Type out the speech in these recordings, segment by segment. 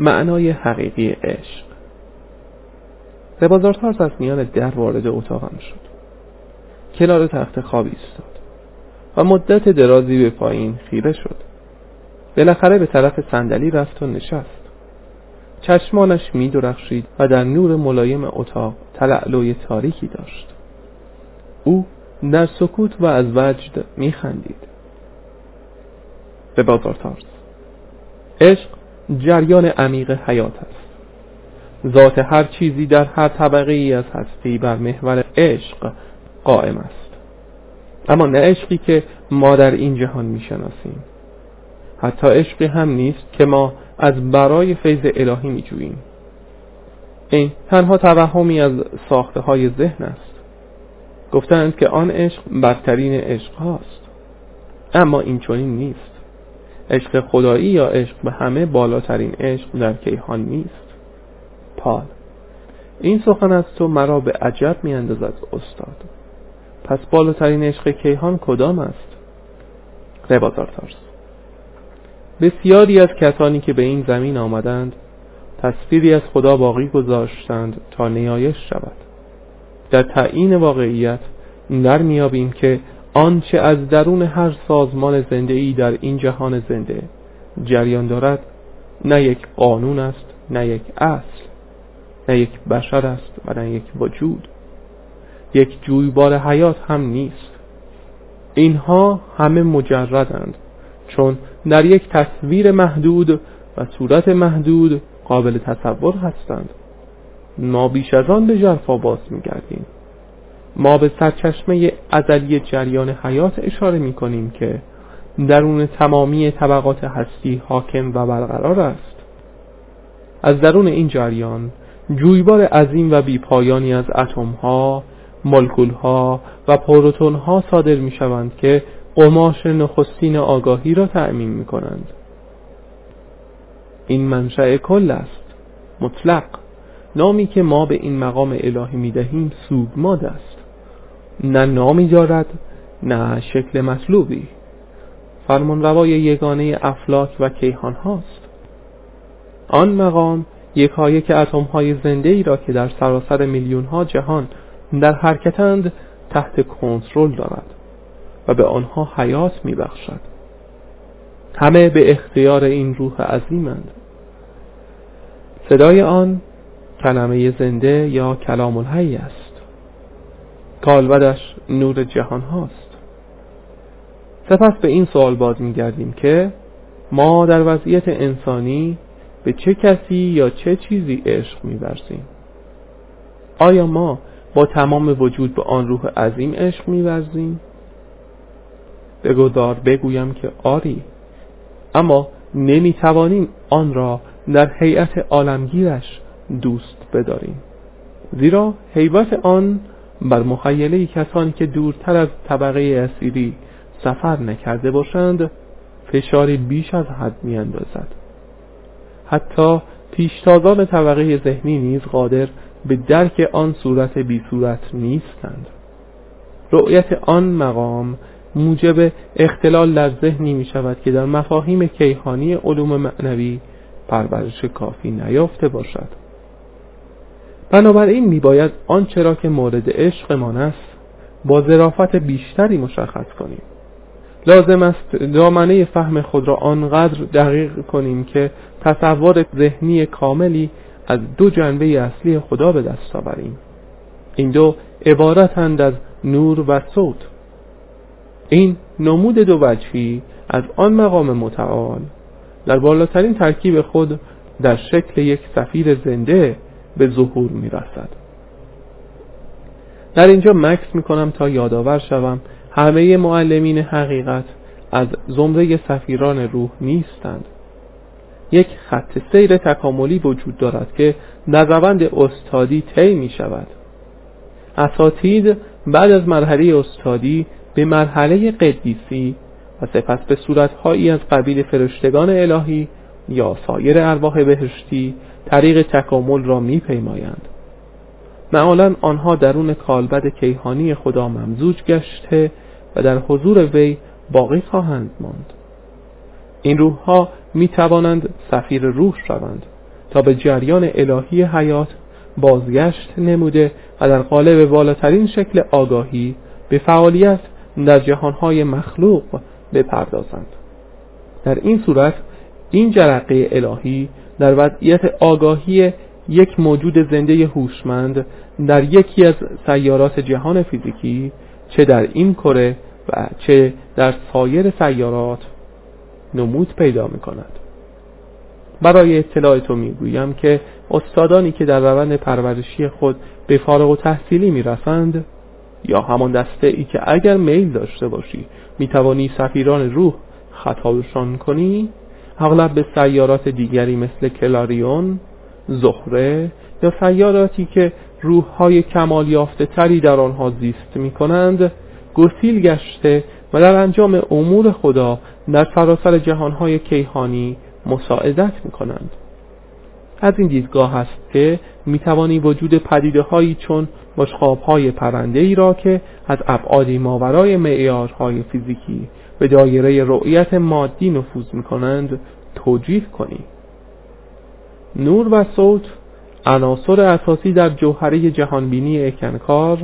معنای حقیقی عشق. ربازار تارس از میان در وارد اتاقم شد. کنار تخت خوابی ایستاد و مدت درازی به پایین خیره شد. بالاخره به طرف صندلی رفت و نشست. چشمانش می درخشید و در نور ملایم اتاق تلعلوی تاریکی داشت. او در سکوت و از وجد می خندید به بازار تارس عشق جریان عمیق حیات است. ذات هر چیزی در هر طبقه ای از هستی بر محور عشق قائم است. اما نه عشقی که ما در این جهان می‌شناسیم. حتی عشقی هم نیست که ما از برای فیض الهی میجوییم. این تنها توهمی از ساخته های ذهن است. گفتند که آن عشق برترین عشق هاست. اما این چنین نیست. عشق خدایی یا عشق به همه بالاترین عشق در کیهان نیست؟ پال. این سخن از تو مرا به عجب می اندازد استاد. پس بالاترین عشق کیهان کدام است؟ ربازار تارس. بسیاری از کسانی که به این زمین آمدند تصویری از خدا باقی گذاشتند تا نیایش شود. در تعیین واقعیت در میابیم که آنچه از درون هر سازمان زنده ای در این جهان زنده جریان دارد نه یک قانون است نه یک اصل نه یک بشر است و نه یک وجود. یک جویبار حیات هم نیست. اینها همه مجردند چون در یک تصویر محدود و صورت محدود قابل تصور هستند. ما بیش از آن به جرفا باز میگردیم. ما به سرچشمه ازلی جریان حیات اشاره می کنیم که درون تمامی طبقات هستی حاکم و برقرار است. از درون این جریان جویبار عظیم و بیپایانی از اتم ها و پروتون ها صادر می شوند که قماش نخستین آگاهی را تأمین می کنند این منشأ کل است. مطلق. نامی که ما به این مقام الهی می دهیم سوگماد است. نه نامی دارد نه شکل مطلوبی. فرمان روای یگانه افلاک و کیهان هاست. آن مقام یک که اتم های زنده ای را که در سراسر میلیون ها جهان در حرکتند تحت کنترل دارد و به آنها حیات می بخشد. همه به اختیار این روح عظیمند. صدای آن کلمه زنده یا کلام الحی است. کالبدش نور جهان هاست. سپس به این سوال باز می گردیم که ما در وضعیت انسانی به چه کسی یا چه چیزی عشق میورزیم؟ آیا ما با تمام وجود به آن روح عظیم عشق میورزیم؟ بگذار بگویم که آری اما نمی‌توانیم آن را در هیئت عالمگیرش دوست بداریم. زیرا حیبت آن بر مخیله کسانی که دورتر از طبقه اسیری سفر نکرده باشند فشاری بیش از حد میاندازد. حتی پیشتازان طبقه ذهنی نیز قادر به درک آن صورت بی صورت نیستند. رؤیت آن مقام موجب اختلال در ذهنی می شود که در مفاهیم کیهانی علوم معنوی پرورش کافی نیافته باشد. بنابراین می باید آنچه را که مورد عشقمان است با ظرافت بیشتری مشخص کنیم. لازم است دامنه فهم خود را آنقدر دقیق کنیم که تصور ذهنی کاملی از دو جنبه اصلی خدا به دست آوریم. این دو عبارتند از نور و صوت. این نمود دو وجهی از آن مقام متعال. در بالاترین ترکیب خود در شکل یک سفیر زنده به ظهور می رسد. در اینجا مکس می کنم تا یادآور شوم همه معلمین حقیقت از زمره سفیران روح نیستند یک خط سیر تکاملی وجود دارد که در روند استادی طی می شود اساتید بعد از مرحله استادی به مرحله قدیسی و سپس به صورتهایی از قبیل فرشتگان الهی یا سایر ارواح بهشتی طریق تکامل را میپیمایند. معالا آنها درون کالبد کیهانی خدا ممزوج گشته و در حضور وی باقی خواهند ماند. این روح ها می توانند سفیر روح شوند تا به جریان الهی حیات بازگشت نموده و در قالب بالاترین شکل آگاهی به فعالیت در جهانهای مخلوق بپردازند. در این صورت این جرقه الهی در وضعیت آگاهی یک موجود زنده هوشمند در یکی از سیارات جهان فیزیکی چه در این کره و چه در سایر سیارات نمود پیدا می کند برای اطلاع تو می‌گویم که استادانی که در روند پرورشی خود به فارغ و تحصیلی می‌رسند یا همان دسته ای که اگر میل داشته باشی می‌توانی سفیران روح خطابشان کنی اغلب به سیارات دیگری مثل کلاریون، زهره یا سیاراتی که روحهای کمال یافته تری در آنها زیست می کنند گسیل گشته و در انجام امور خدا در سراسر جهانهای کیهانی مساعدت می کنند از این دیدگاه است که می توانی وجود پدیده هایی چون مشخاب های پرنده ای را که از ابعادی ماورای معیارهای فیزیکی به دایره رؤیت مادی نفوذ می کنند توجیه کنی نور و صوت عناصر اساسی در جوهره جهانبینی اکنکار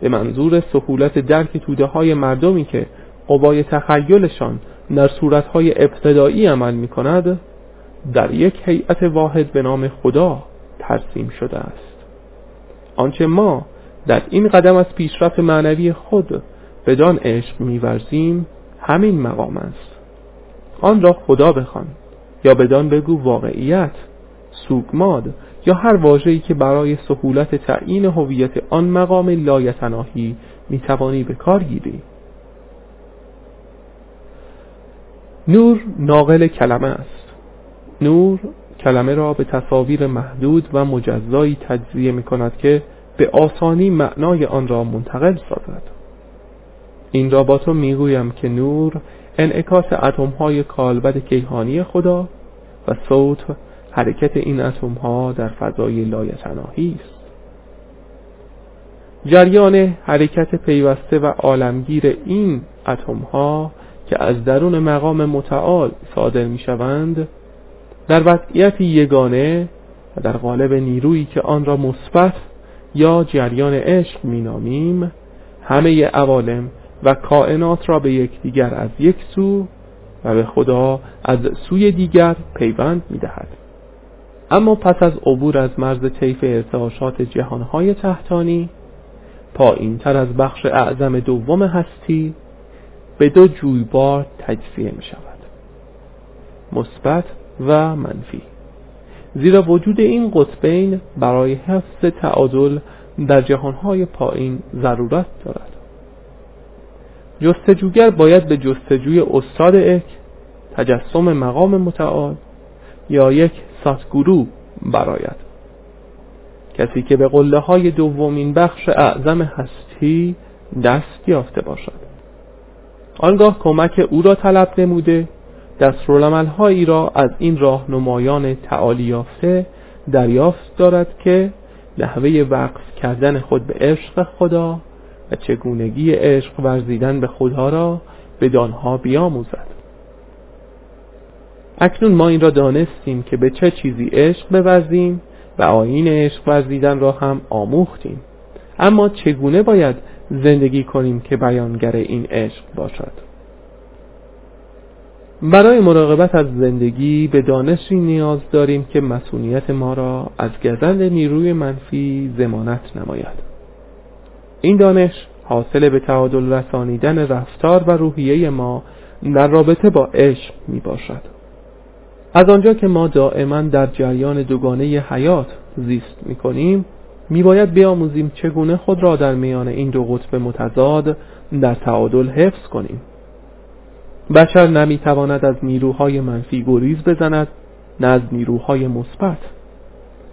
به منظور سهولت درک توده های مردمی که قوای تخیلشان در صورتهای ابتدایی عمل می کند در یک هیئت واحد به نام خدا ترسیم شده است. آنچه ما در این قدم از پیشرفت معنوی خود بدان عشق میورزیم همین مقام است. آن را خدا بخوان یا بدان بگو واقعیت سوگماد یا هر واژه‌ای که برای سهولت تعیین هویت آن مقام لایتناهی می‌توانی به کار گیری. نور ناقل کلمه است. نور کلمه را به تصاویر محدود و مجزایی تجزیه می کند که به آسانی معنای آن را منتقل سازد. این را با تو می‌گویم که نور انعکاس اتم های کالبد کیهانی خدا و صوت حرکت این اتم ها در فضای لایتناهی است. جریان حرکت پیوسته و عالمگیر این اتم ها که از درون مقام متعال صادر می شوند در وضعیت یگانه و در قالب نیرویی که آن را مثبت یا جریان عشق مینامیم همه عوالم و کائنات را به یکدیگر از یک سو و به خدا از سوی دیگر پیوند می‌دهد. اما پس از عبور از مرز طیف ارتعاشات جهانهای تحتانی پایین تر از بخش اعظم دوم هستی به دو جویبار تجزیه می شود مثبت و منفی. زیرا وجود این قطبین برای حفظ تعادل در جهانهای پایین ضرورت دارد. جستجوگر باید به جستجوی استاد اک تجسم مقام متعال یا یک ساتگورو براید کسی که به قله های دومین بخش اعظم هستی دست یافته باشد. آنگاه کمک او را طلب نموده هایی را از این راهنمایان تعالی یافته دریافت دارد که نحوه وقف کردن خود به عشق خدا و چگونگی عشق ورزیدن به خدا را به دانها بیاموزد. اکنون ما این را دانستیم که به چه چیزی عشق بورزیم و آین عشق ورزیدن را هم آموختیم. اما چگونه باید زندگی کنیم که بیانگر این عشق باشد؟ برای مراقبت از زندگی به دانشی نیاز داریم که مسئولیت ما را از گزند نیروی منفی زمانت نماید. این دانش حاصل به تعادل رسانیدن رفتار و روحیه ما در رابطه با عشق می باشد. از آنجا که ما دائما در جریان دوگانه حیات زیست می کنیم می باید بیاموزیم چگونه خود را در میان این دو قطب متضاد در تعادل حفظ کنیم. بشر نمی تواند از نیروهای منفی گریز بزند نه از نیروهای مثبت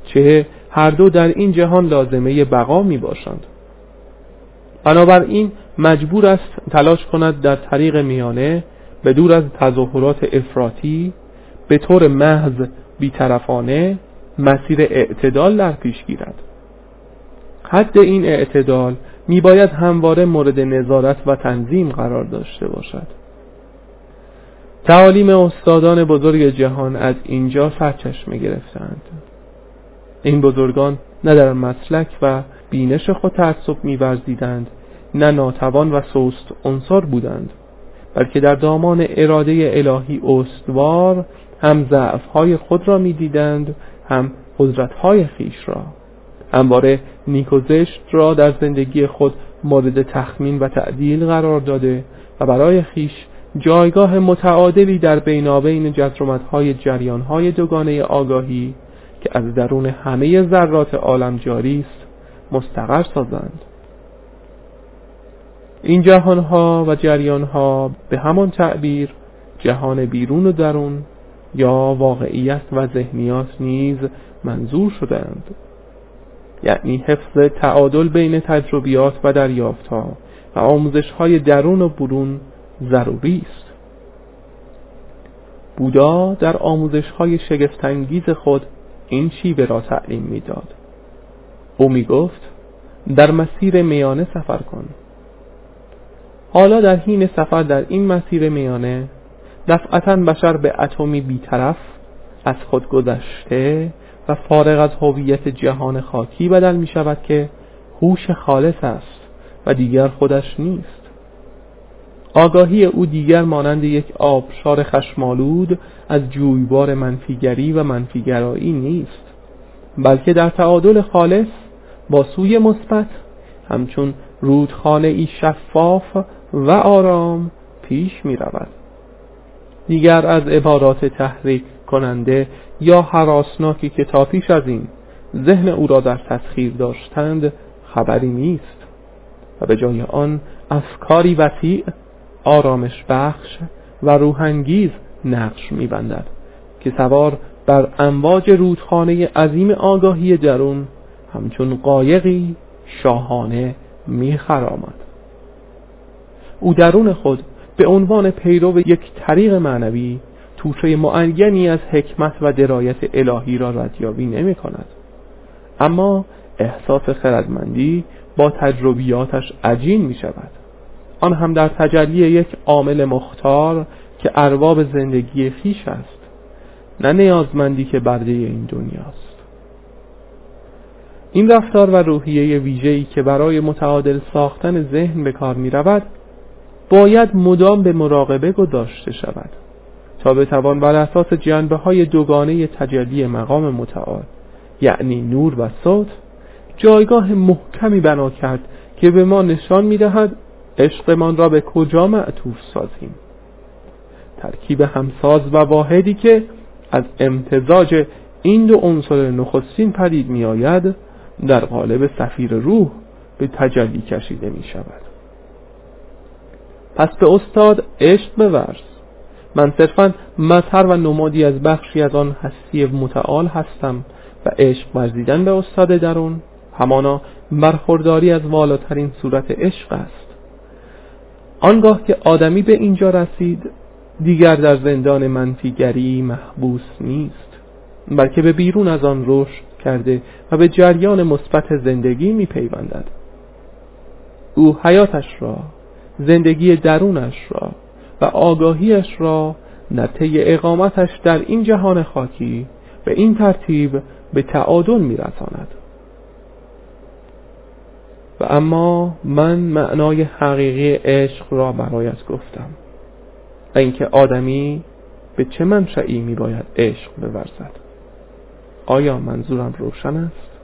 چه هر دو در این جهان لازمه بقا می باشند. بنابراین مجبور است تلاش کند در طریق میانه به دور از تظاهرات افراطی به طور محض بیطرفانه مسیر اعتدال در پیش گیرد. حد این اعتدال میباید همواره مورد نظارت و تنظیم قرار داشته باشد. تعالیم استادان بزرگ جهان از اینجا سرچشمه گرفتند. این بزرگان نه در مسلک و بینش خود تعصب میورزیدند نه ناتوان و سست انصار بودند بلکه در دامان اراده الهی استوار هم ضعفهای خود را می‌دیدند هم قدرتهای خیش را. همواره نیک و زشت را در زندگی خود مورد تخمین و تعدیل قرار داده و برای خیش جایگاه متعادلی در بینابین جزرومتهای جریانهای دوگانه آگاهی که از درون همه ذرات عالم جاری است مستقر سازند. این جهانها و جریانها به همان تعبیر جهان بیرون و درون یا واقعیت و ذهنیات نیز منظور شدند یعنی حفظ تعادل بین تجربیات و دریافتها و آموزش های درون و برون ضروری است. بودا در آموزش های شگفتانگیز خود این شیوه را تعلیم می‌داد. او می گفت در مسیر میانه سفر کن. حالا در حین سفر در این مسیر میانه دفعتا بشر به اتمی بیطرف از خود گذشته و فارغ از هویت جهان خاکی بدل می شود که هوش خالص است و دیگر خودش نیست. آگاهی او دیگر مانند یک آبشار خشمالود از جویبار منفیگری و منفیگرایی نیست بلکه در تعادل خالص با سوی مثبت همچون رودخانه ای شفاف و آرام پیش می رود. دیگر از عبارات تحریک کننده یا حراسناکی که تا پیش از این ذهن او را در تسخیر داشتند خبری نیست و به جای آن افکاری وسیع آرامش بخش و روحانگیز نقش میبندد که سوار بر امواج رودخانه عظیم آگاهی درون همچون قایقی شاهانه میخرامد او درون خود به عنوان پیرو یک طریق معنوی توشه معینی از حکمت و درایت الهی را ردیابی نمی کند اما احساس خردمندی با تجربیاتش عجین می شود آن هم در تجلی یک عامل مختار که ارباب زندگی خیش است نه نیازمندی که برده این دنیاست. این رفتار و روحیه ویژه‌ای که برای متعادل ساختن ذهن به کار می رود باید مدام به مراقبه گذاشته شود تا بتوان بر اساس جنبه های دوگانه تجلی مقام متعال یعنی نور و صوت جایگاه محکمی بنا کرد که به ما نشان می‌دهد عشقمان را به کجا معطوف سازیم. ترکیب همساز و واحدی که از امتزاج این دو عنصر نخستین پدید می آید در قالب سفیر روح به تجلی کشیده می شود پس به استاد عشق بورز. من صرفا مظهر و نمادی از بخشی از آن هستی متعال هستم و عشق ورزیدن به استاد درون همانا برخورداری از والاترین صورت عشق است. آنگاه که آدمی به اینجا رسید دیگر در زندان منفیگری محبوس نیست بلکه به بیرون از آن رشد کرده و به جریان مثبت زندگی میپیوندد. او حیاتش را زندگی درونش را و آگاهیش را طی اقامتش در این جهان خاکی به این ترتیب به تعادل میرساند. و اما من معنای حقیقی عشق را برایت گفتم و اینکه آدمی به چه منشعی می باید عشق بورزد. آیا منظورم روشن است؟